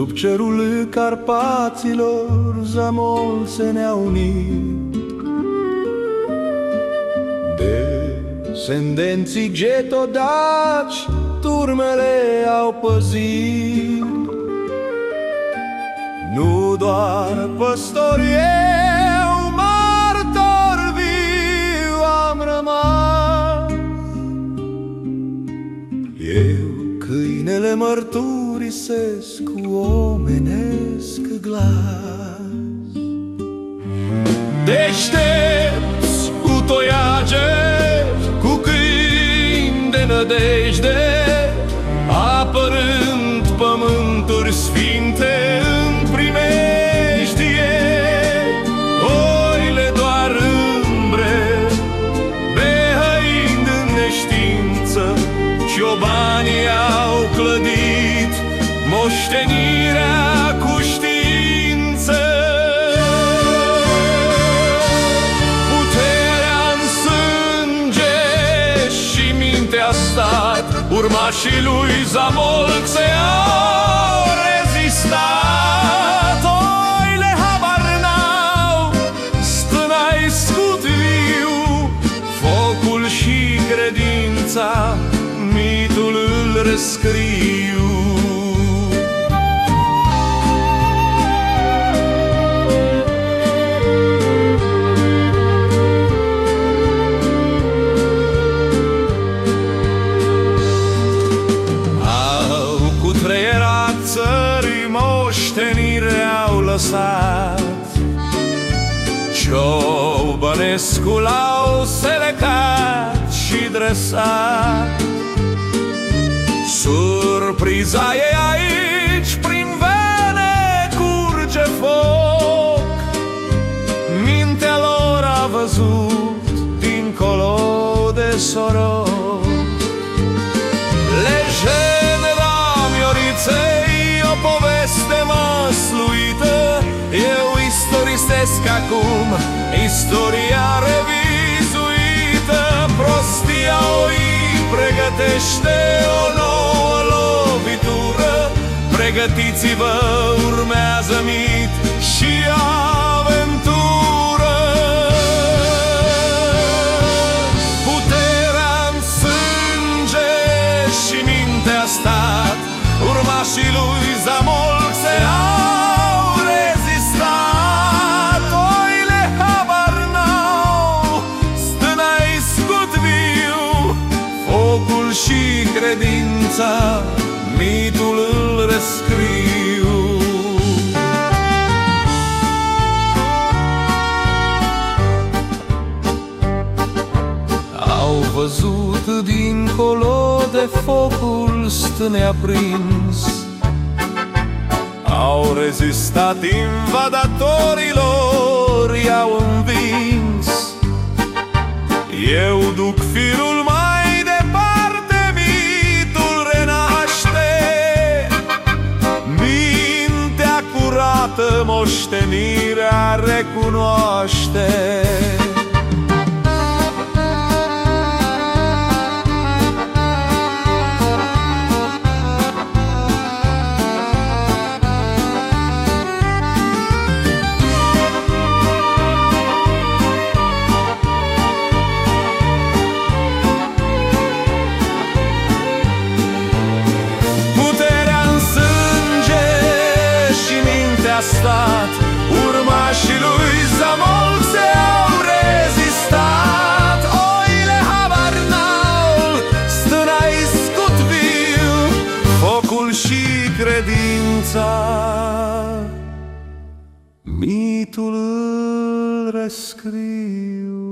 Sub cerul Carpaților Zamol se ne-a unit. Descendenții getodaci Turmele au păzit. Nu doar păstori eu Martor viu am rămas. Eu câinele mărturisesc Cu omenesc glas. Deștepți cu toiage nădejde Urmașii lui Zamolc se au rezistat. Oile habar n-au Stâna-i scut viu Focul și credința Mitul îl rescriu lăsat Ciobănescu l-au selecat și dresat. Surpriza e aici, acum Istoria revizuită Prostia o pregătește o nouă lovitură. Pregătiți-vă, urmează mit și aventură și credința Mitul îl rescriu. Au văzut dincolo de focul stâne aprins. Au rezistat invadatorilor, i-au învins. Eu duc firul moștenirea recunoaște stat Urmașii lui Zamol se au rezistat. Oile habar n-au Stâna-i scut viu Focul și credința. Mitul îl rescriu